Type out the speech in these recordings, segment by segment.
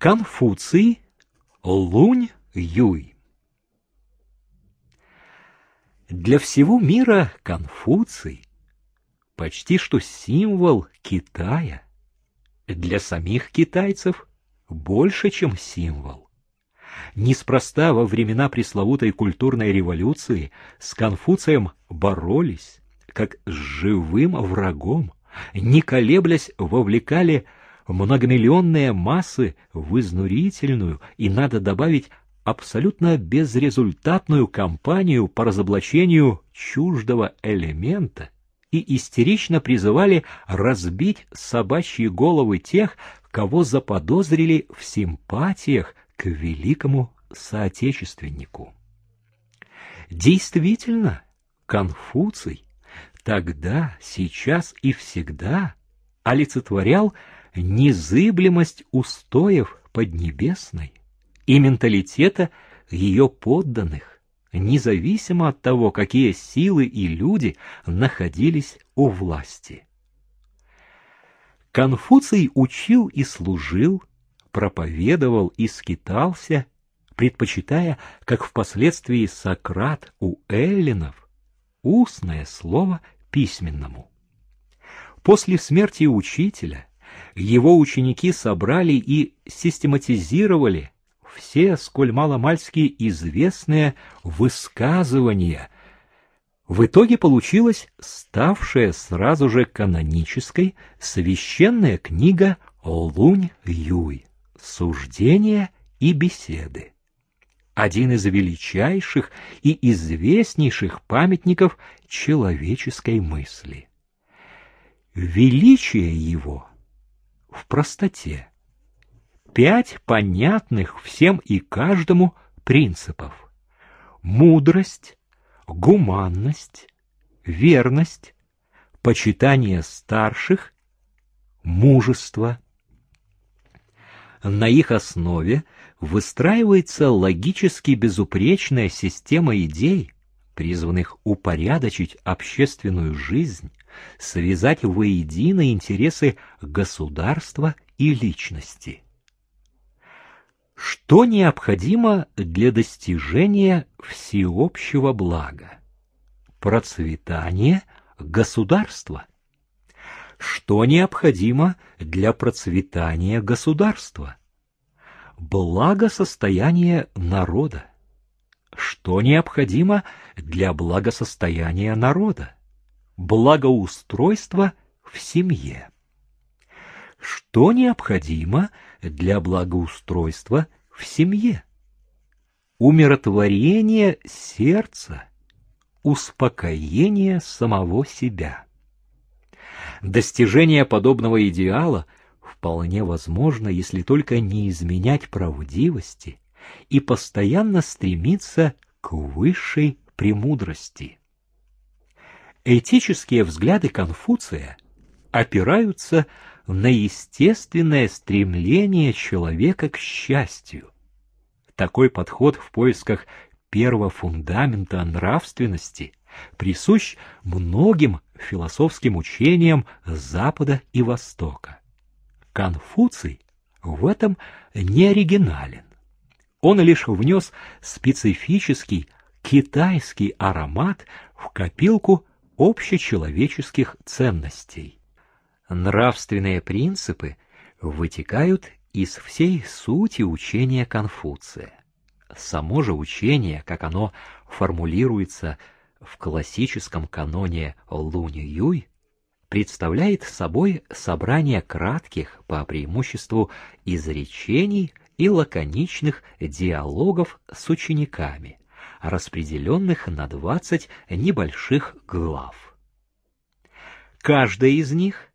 Конфуций Лунь-Юй Для всего мира Конфуций почти что символ Китая. Для самих китайцев больше, чем символ. Неспроста во времена пресловутой культурной революции с Конфуцием боролись, как с живым врагом, не колеблясь вовлекали многомиллионные массы в изнурительную и, надо добавить, абсолютно безрезультатную кампанию по разоблачению чуждого элемента и истерично призывали разбить собачьи головы тех, кого заподозрили в симпатиях к великому соотечественнику. Действительно, Конфуций тогда, сейчас и всегда олицетворял незыблемость устоев Поднебесной и менталитета ее подданных, независимо от того, какие силы и люди находились у власти. Конфуций учил и служил, проповедовал и скитался, предпочитая, как впоследствии Сократ у эллинов, устное слово письменному. После смерти учителя его ученики собрали и систематизировали все, сколь маломальски известные высказывания. В итоге получилась ставшая сразу же канонической священная книга Лунь-Юй «Суждения и беседы». Один из величайших и известнейших памятников человеческой мысли. Величие его в простоте. Пять понятных всем и каждому принципов. Мудрость, гуманность, верность, почитание старших, мужество. На их основе выстраивается логически безупречная система идей, призванных упорядочить общественную жизнь, связать воедино интересы государства и личности. Что необходимо для достижения всеобщего блага? Процветание государства. Что необходимо для процветания государства? Благосостояние народа. Что необходимо для благосостояния народа? Благоустройство в семье. Что необходимо для благоустройства в семье? Умиротворение сердца, успокоение самого себя. Достижение подобного идеала вполне возможно, если только не изменять правдивости и постоянно стремиться к высшей премудрости. Этические взгляды Конфуция опираются на естественное стремление человека к счастью. Такой подход в поисках первого фундамента нравственности присущ многим философским учениям Запада и Востока. Конфуций в этом не оригинален. Он лишь внес специфический китайский аромат в копилку общечеловеческих ценностей. Нравственные принципы вытекают из всей сути учения Конфуция. Само же учение, как оно формулируется в классическом каноне Лунь-Юй, представляет собой собрание кратких, по преимуществу, изречений и лаконичных диалогов с учениками, распределенных на двадцать небольших глав. Каждая из них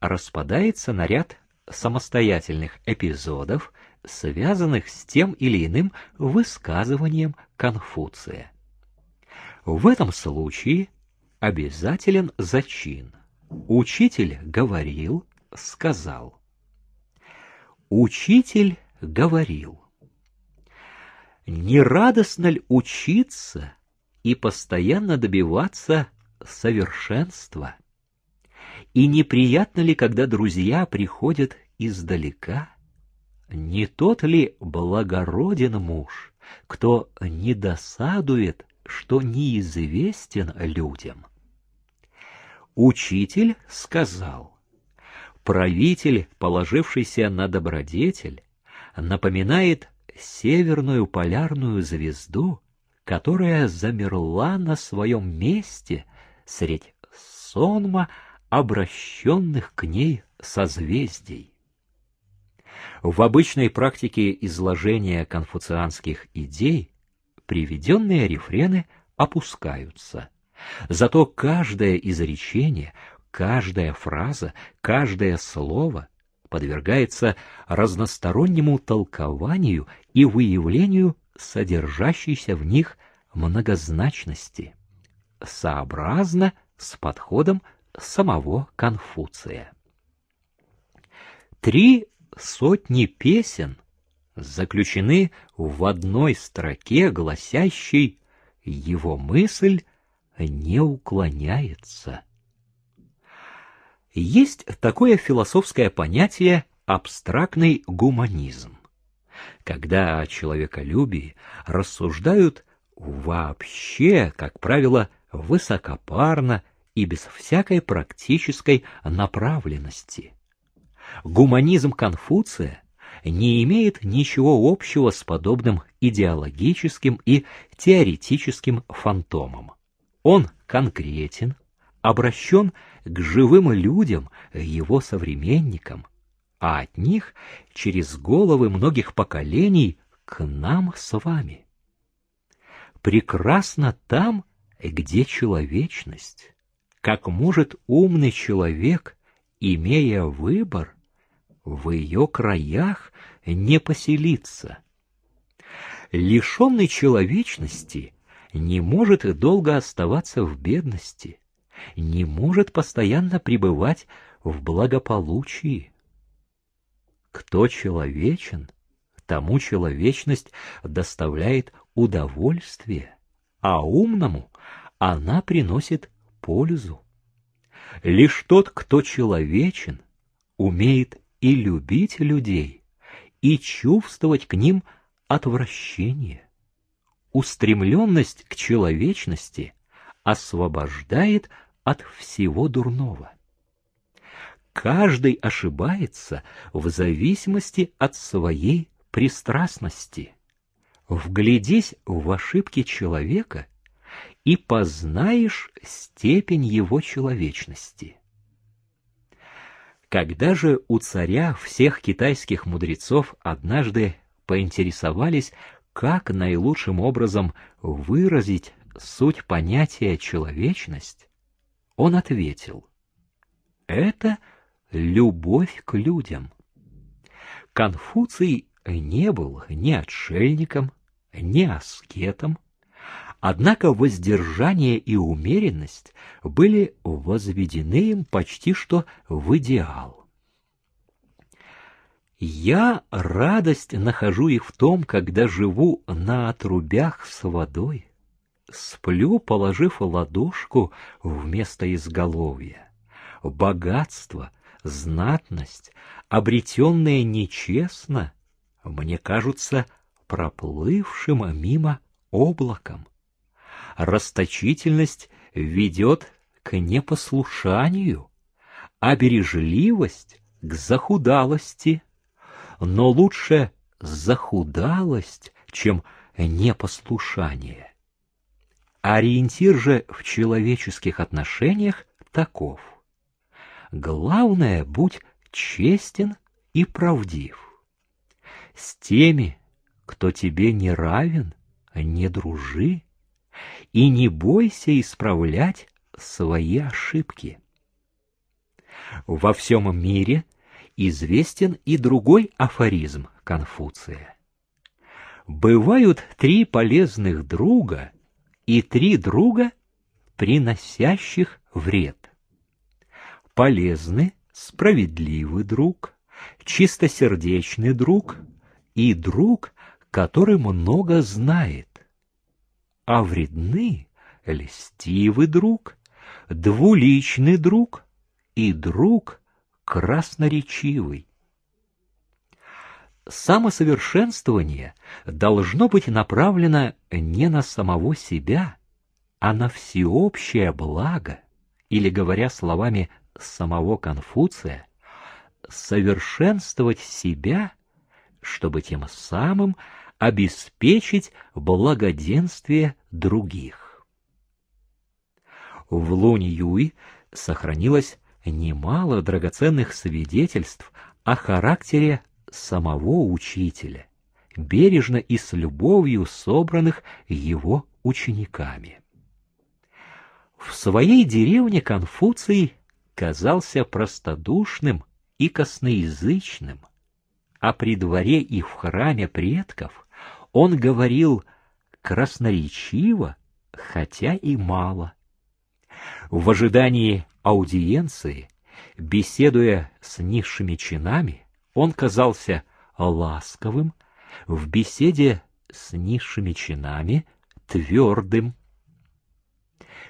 распадается на ряд самостоятельных эпизодов, связанных с тем или иным высказыванием Конфуция. В этом случае обязателен зачин. Учитель говорил, сказал. Учитель говорил. Не радостно ли учиться и постоянно добиваться совершенства? И неприятно ли, когда друзья приходят издалека? не тот ли благороден муж, кто не досадует, что неизвестен людям? Учитель сказал, правитель, положившийся на добродетель, напоминает северную полярную звезду, которая замерла на своем месте средь сонма обращенных к ней созвездий. В обычной практике изложения конфуцианских идей приведенные рефрены опускаются. Зато каждое изречение, каждая фраза, каждое слово подвергается разностороннему толкованию и выявлению содержащейся в них многозначности, сообразно с подходом самого Конфуция. Три сотни песен заключены в одной строке, гласящей «Его мысль не уклоняется». Есть такое философское понятие абстрактный гуманизм, когда о человеколюбии рассуждают вообще, как правило, высокопарно и без всякой практической направленности. Гуманизм Конфуция не имеет ничего общего с подобным идеологическим и теоретическим фантомом. Он конкретен, обращен к живым людям, его современникам, а от них через головы многих поколений к нам с вами. Прекрасно там, где человечность. Как может умный человек, имея выбор, в ее краях не поселиться? Лишенный человечности не может долго оставаться в бедности, не может постоянно пребывать в благополучии. Кто человечен, тому человечность доставляет удовольствие, а умному она приносит пользу. Лишь тот, кто человечен, умеет и любить людей, и чувствовать к ним отвращение. Устремленность к человечности освобождает от всего дурного. Каждый ошибается в зависимости от своей пристрастности. Вглядись в ошибки человека и познаешь степень его человечности. Когда же у царя всех китайских мудрецов однажды поинтересовались, как наилучшим образом выразить суть понятия человечность, он ответил, это любовь к людям. Конфуций не был ни отшельником, ни аскетом, однако воздержание и умеренность были возведены им почти что в идеал. Я радость нахожу их в том, когда живу на отрубях с водой, сплю, положив ладошку вместо изголовья. Богатство, знатность, обретенные нечестно, мне кажутся проплывшим мимо облаком. Расточительность ведет к непослушанию, а бережливость — к захудалости. Но лучше захудалость, чем непослушание. Ориентир же в человеческих отношениях таков. Главное, будь честен и правдив. С теми, кто тебе не равен, не дружи, и не бойся исправлять свои ошибки. Во всем мире известен и другой афоризм Конфуция. Бывают три полезных друга и три друга, приносящих вред. Полезный, справедливый друг, чистосердечный друг и друг, который много знает. А вредны льстивый друг, двуличный друг и друг красноречивый. Самосовершенствование должно быть направлено не на самого себя, а на всеобщее благо, или, говоря словами самого Конфуция, совершенствовать себя, чтобы тем самым обеспечить благоденствие других. В Лунь-Юй сохранилось немало драгоценных свидетельств о характере самого учителя, бережно и с любовью собранных его учениками. В своей деревне Конфуций казался простодушным и косноязычным, а при дворе и в храме предков он говорил красноречиво, хотя и мало. В ожидании аудиенции, беседуя с низшими чинами, он казался ласковым, в беседе с низшими чинами твердым.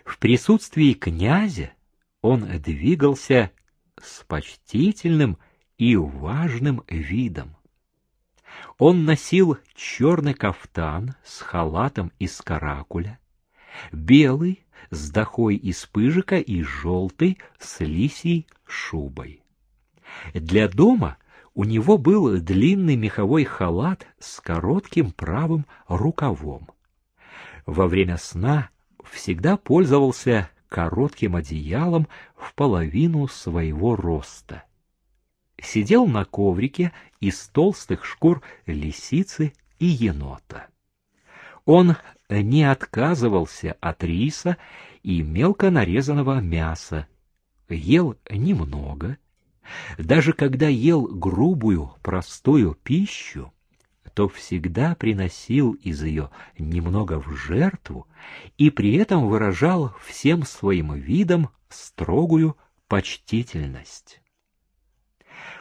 В присутствии князя он двигался с почтительным и важным видом. Он носил черный кафтан с халатом из каракуля, белый с дохой из пыжика и желтый с лисьей шубой. Для дома у него был длинный меховой халат с коротким правым рукавом. Во время сна всегда пользовался коротким одеялом в половину своего роста. Сидел на коврике из толстых шкур лисицы и енота. Он не отказывался от риса и мелко нарезанного мяса, ел немного даже когда ел грубую, простую пищу, то всегда приносил из ее немного в жертву и при этом выражал всем своим видом строгую почтительность.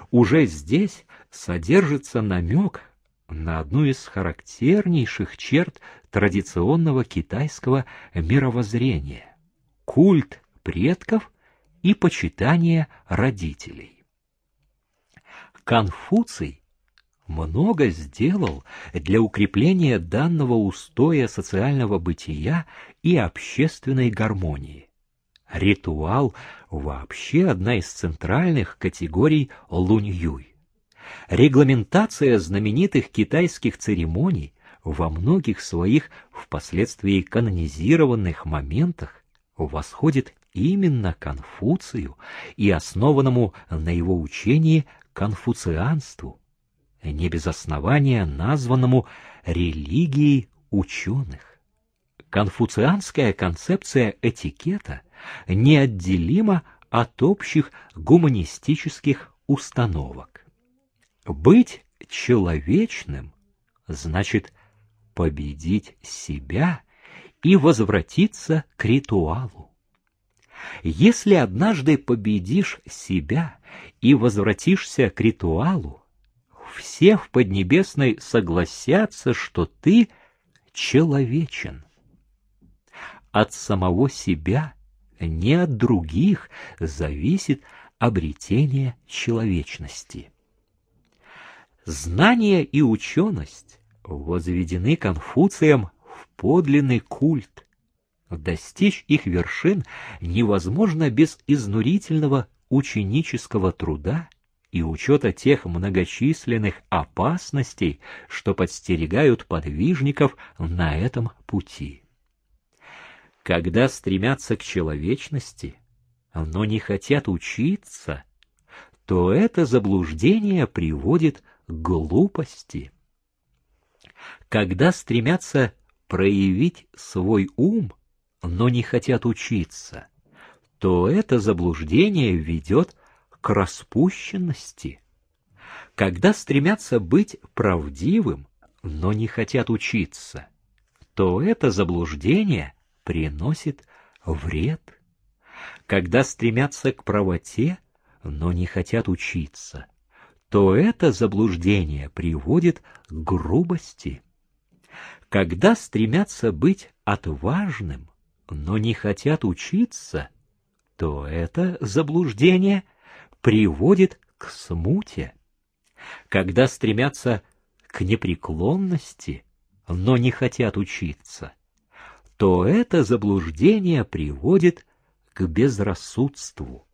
Уже здесь содержится намек на одну из характернейших черт традиционного китайского мировоззрения — культ предков и почитание родителей. Конфуций много сделал для укрепления данного устоя социального бытия и общественной гармонии. Ритуал вообще одна из центральных категорий лунь-юй. Регламентация знаменитых китайских церемоний во многих своих впоследствии канонизированных моментах восходит именно Конфуцию и основанному на его учении конфуцианству, не без основания названному религией ученых. Конфуцианская концепция этикета неотделима от общих гуманистических установок. Быть человечным значит победить себя и возвратиться к ритуалу. Если однажды победишь себя и возвратишься к ритуалу, все в Поднебесной согласятся, что ты человечен. От самого себя, не от других, зависит обретение человечности. Знание и ученость возведены Конфуцием в подлинный культ, Достичь их вершин невозможно без изнурительного ученического труда и учета тех многочисленных опасностей, что подстерегают подвижников на этом пути. Когда стремятся к человечности, но не хотят учиться, то это заблуждение приводит к глупости. Когда стремятся проявить свой ум, но не хотят учиться, то это заблуждение ведет к распущенности. Когда стремятся быть правдивым, но не хотят учиться, то это заблуждение приносит вред. Когда стремятся к правоте, но не хотят учиться, то это заблуждение приводит к грубости. Когда стремятся быть отважным, но не хотят учиться, то это заблуждение приводит к смуте. когда стремятся к непреклонности, но не хотят учиться, то это заблуждение приводит к безрассудству.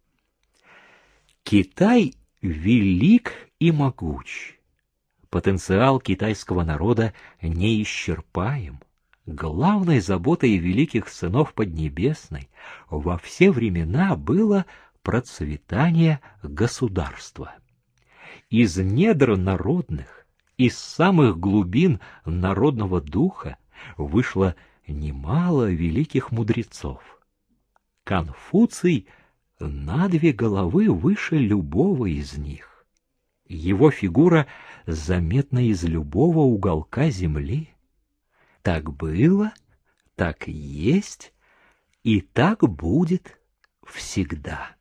Китай велик и могуч. Потенциал китайского народа неисчерпаем. Главной заботой великих сынов Поднебесной во все времена было процветание государства. Из недр народных, из самых глубин народного духа вышло немало великих мудрецов. Конфуций на две головы выше любого из них. Его фигура заметна из любого уголка земли. Так было, так есть и так будет всегда.